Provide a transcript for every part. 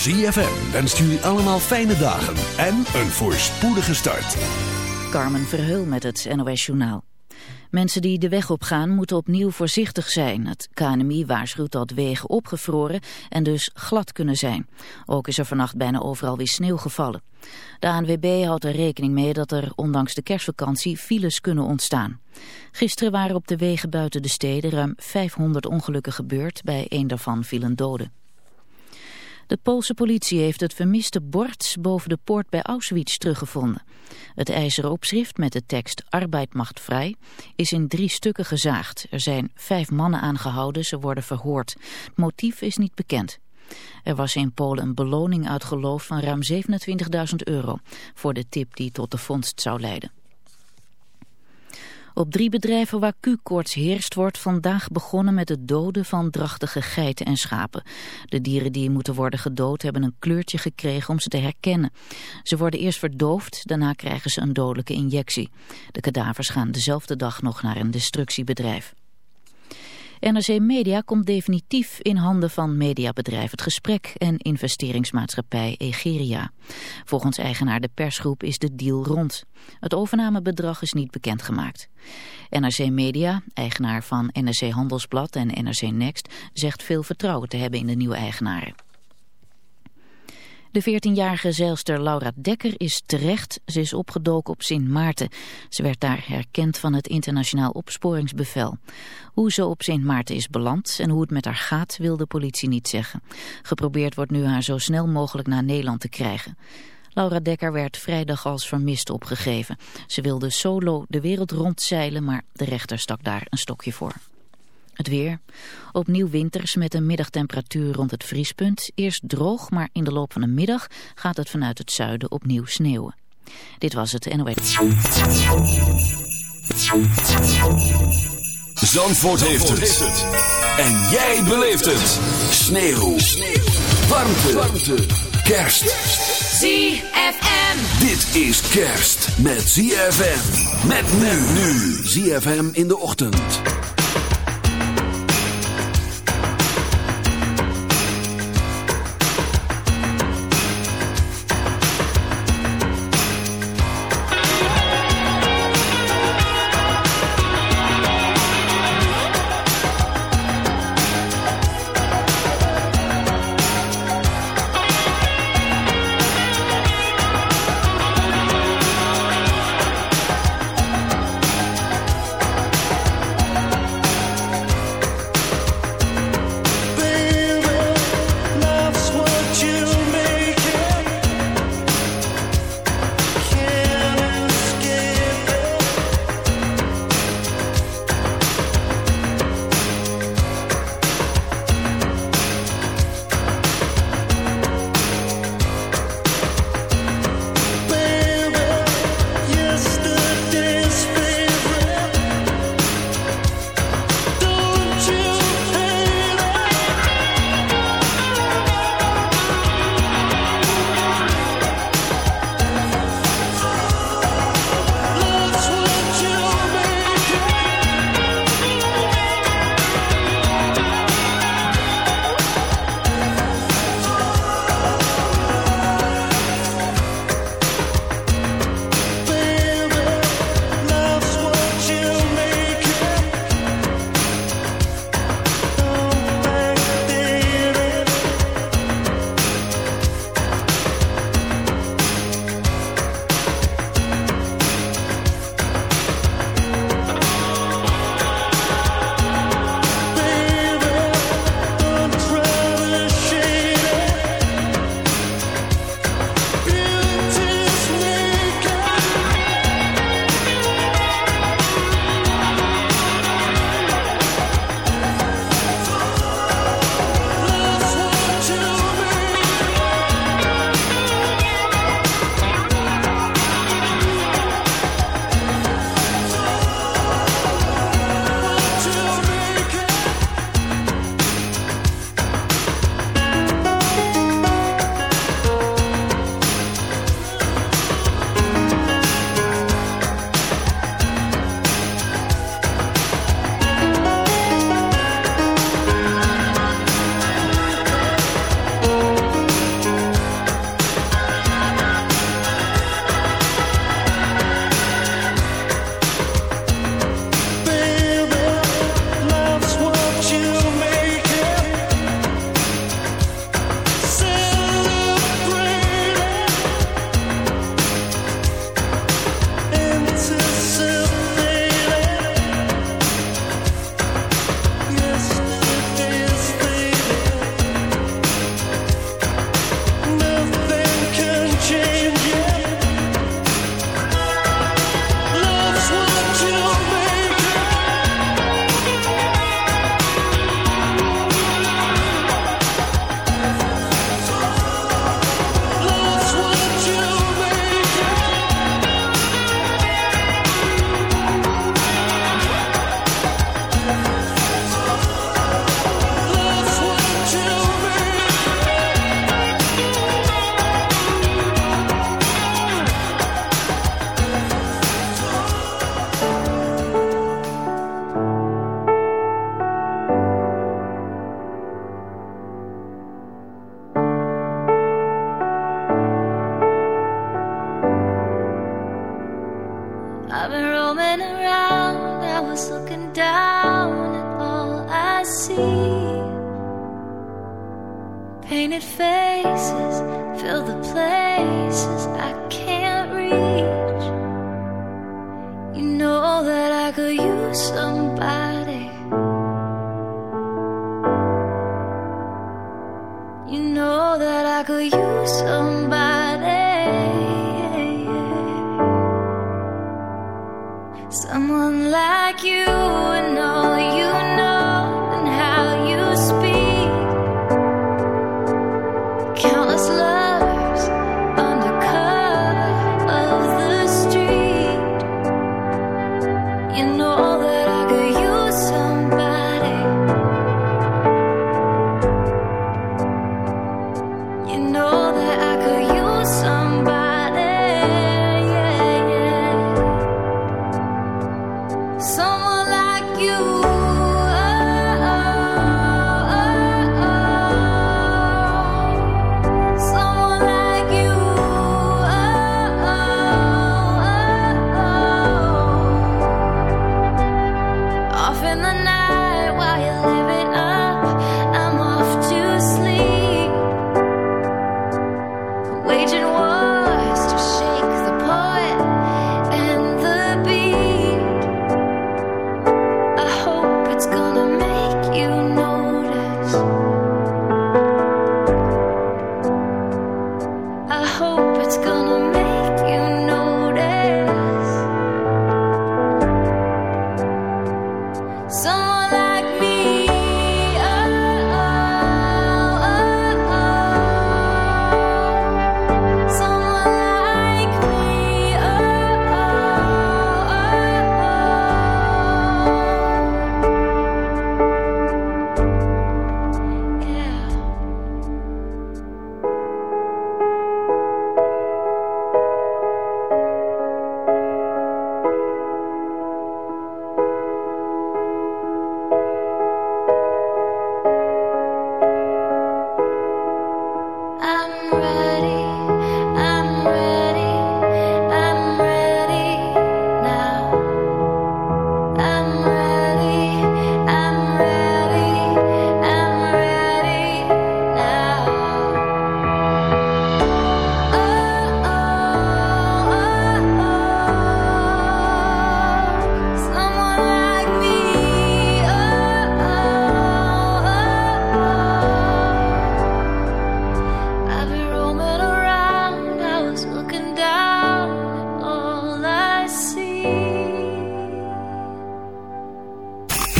ZFM wenst jullie allemaal fijne dagen en een voorspoedige start. Carmen Verheul met het NOS Journaal. Mensen die de weg op gaan moeten opnieuw voorzichtig zijn. Het KNMI waarschuwt dat wegen opgevroren en dus glad kunnen zijn. Ook is er vannacht bijna overal weer sneeuw gevallen. De ANWB houdt er rekening mee dat er ondanks de kerstvakantie files kunnen ontstaan. Gisteren waren op de wegen buiten de steden ruim 500 ongelukken gebeurd. Bij één daarvan vielen doden. De Poolse politie heeft het vermiste bord boven de poort bij Auschwitz teruggevonden. Het ijzeren opschrift met de tekst Arbeid macht vrij is in drie stukken gezaagd. Er zijn vijf mannen aangehouden, ze worden verhoord. Het motief is niet bekend. Er was in Polen een beloning uitgeloofd van ruim 27.000 euro voor de tip die tot de vondst zou leiden. Op drie bedrijven waar Q-koorts heerst wordt vandaag begonnen met het doden van drachtige geiten en schapen. De dieren die moeten worden gedood hebben een kleurtje gekregen om ze te herkennen. Ze worden eerst verdoofd, daarna krijgen ze een dodelijke injectie. De kadavers gaan dezelfde dag nog naar een destructiebedrijf. NRC Media komt definitief in handen van mediabedrijf Het Gesprek en investeringsmaatschappij Egeria. Volgens eigenaar de persgroep is de deal rond. Het overnamebedrag is niet bekendgemaakt. NRC Media, eigenaar van NRC Handelsblad en NRC Next, zegt veel vertrouwen te hebben in de nieuwe eigenaren. De 14-jarige zeilster Laura Dekker is terecht. Ze is opgedoken op Sint Maarten. Ze werd daar herkend van het internationaal opsporingsbevel. Hoe ze op Sint Maarten is beland en hoe het met haar gaat wil de politie niet zeggen. Geprobeerd wordt nu haar zo snel mogelijk naar Nederland te krijgen. Laura Dekker werd vrijdag als vermist opgegeven. Ze wilde solo de wereld rondzeilen, maar de rechter stak daar een stokje voor. Het weer. Opnieuw winters met een middagtemperatuur rond het vriespunt. Eerst droog, maar in de loop van de middag gaat het vanuit het zuiden opnieuw sneeuwen. Dit was het NOS. Zandvoort, heeft, het. En jij beleeft het. Sneeuw. Warmte. Warmte. Kerst. ZFM. Dit is kerst met ZFM. Met nu nu. ZFM in de ochtend.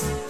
Peace.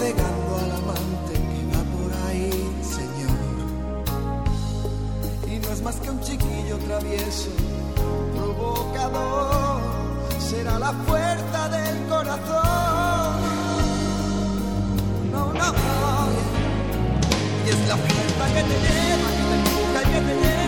pegando al amante que va por ahí, Señor. Y no es más que un chiquillo travieso, provocador, será la puerta del corazón. No, no, no. y es la puerta que te lleva, que te empuja y que te lleva.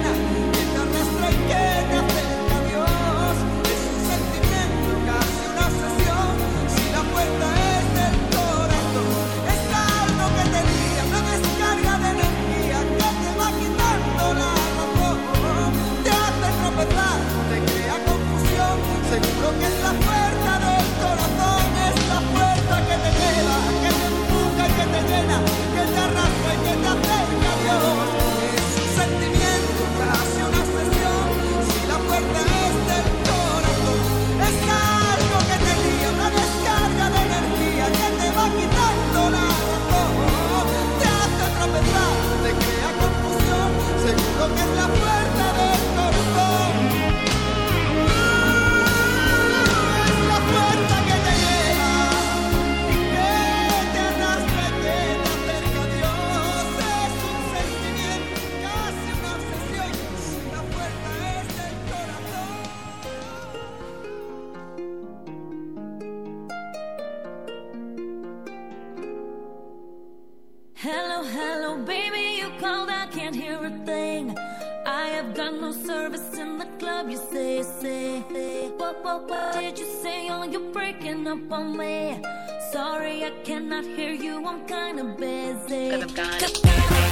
Seguro que es la puerta del corazón, es la puerta que te lleva, que te empuja y que te llena, que te arrastra y que te acerca Dios. Es un sentimiento, casi una obsesión, si la puerta es del corazón, es algo que te guía, una descarga de energía que te va quitando la razón, te hace tropezar, te crea confusión, seguro que es la what, what, what did you say? Oh, you're breaking up on me. Sorry, I cannot hear you. I'm kinda busy. Cause I'm gone. Cause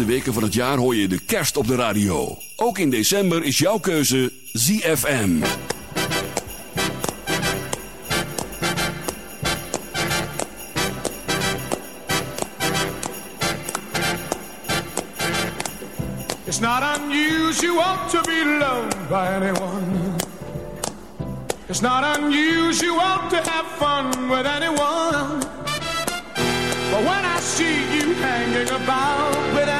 laatste weken van het jaar hoor je de kerst op de radio. Ook in december is jouw keuze ZFM. It's not unusual to be loved by anyone. It's not on you unusual to have fun with anyone. But when I see you hanging about with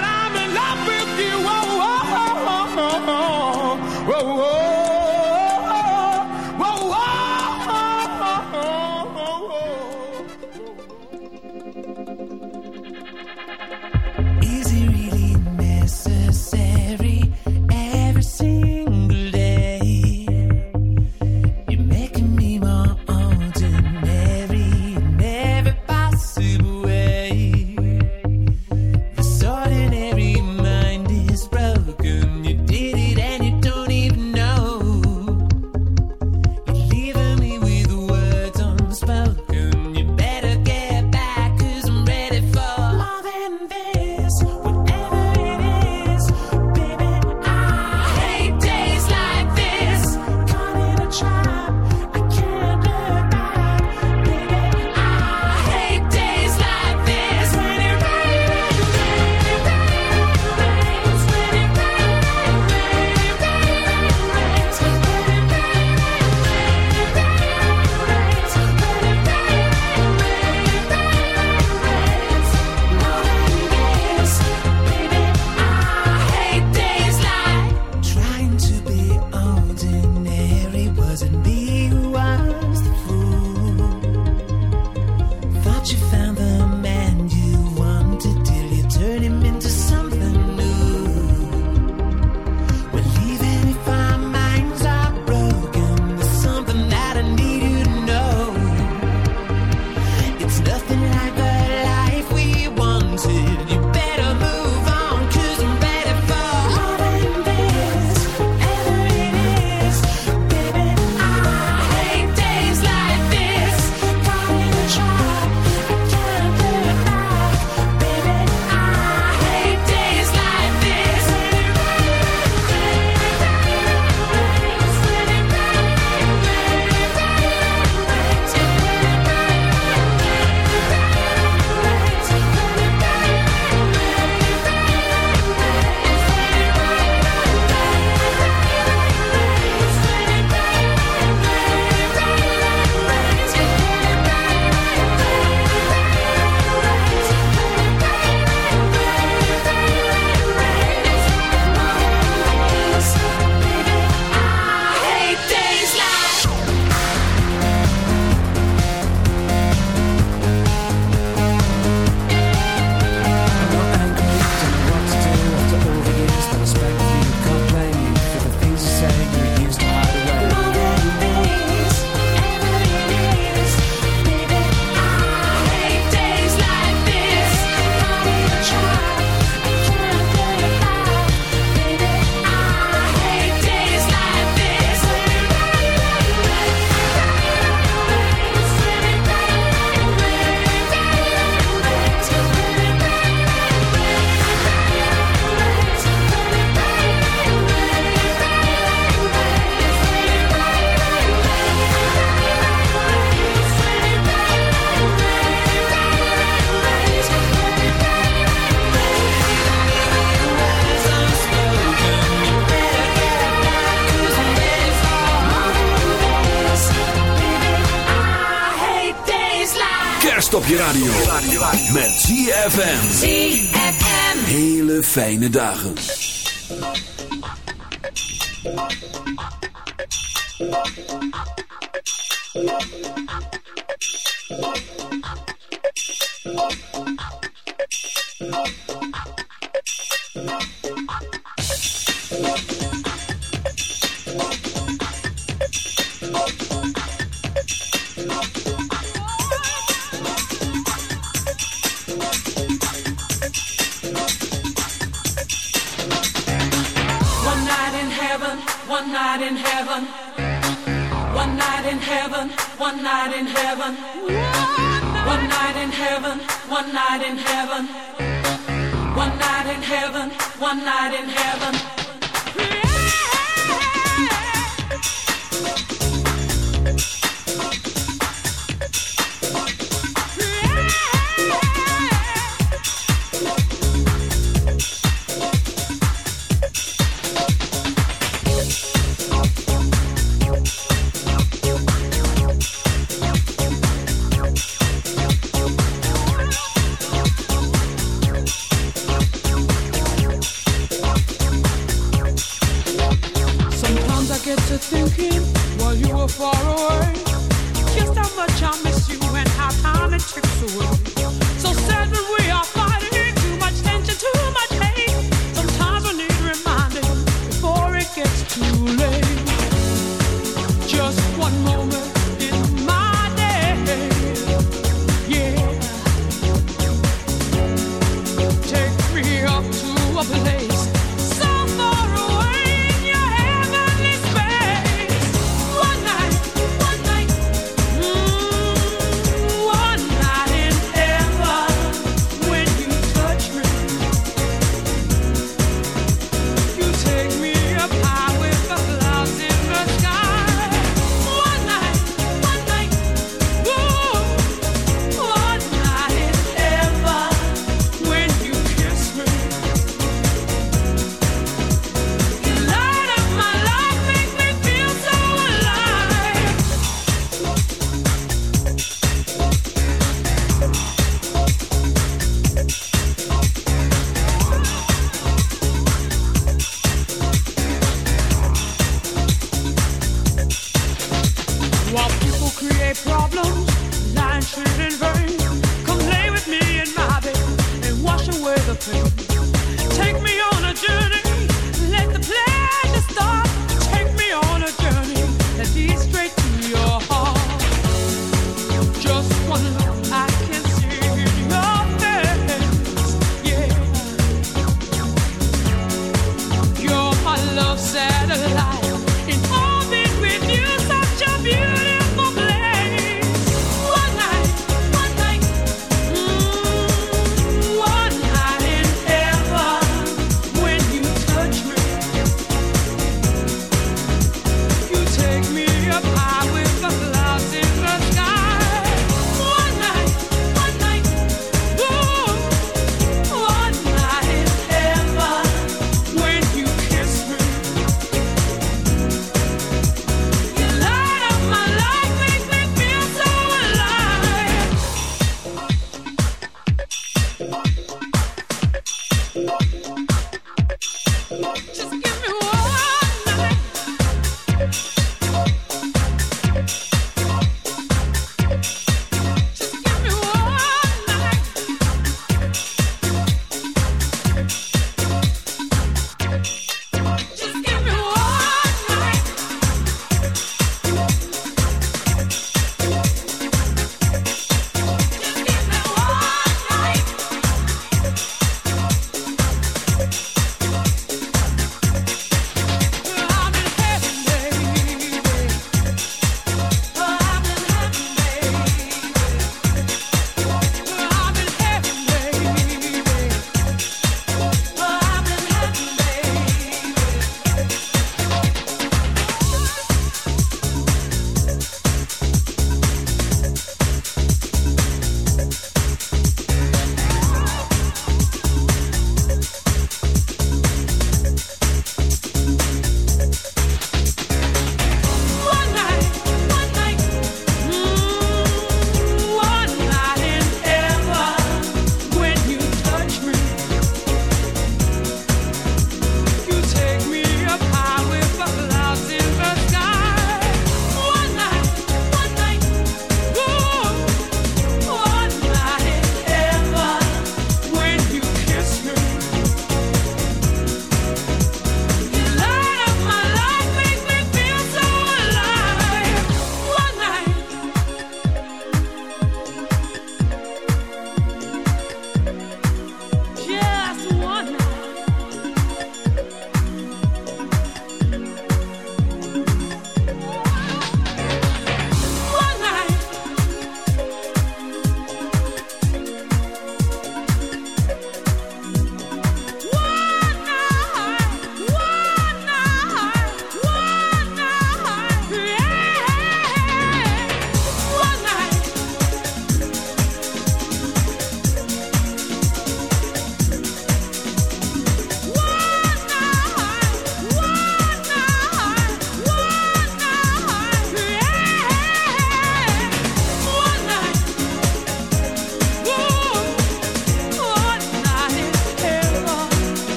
fijne dagen. Thank you.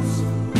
house.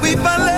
we believe.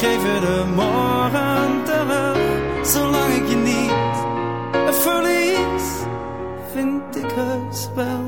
Geef je de morgen terug. Zolang ik je niet verlies, vind ik heus wel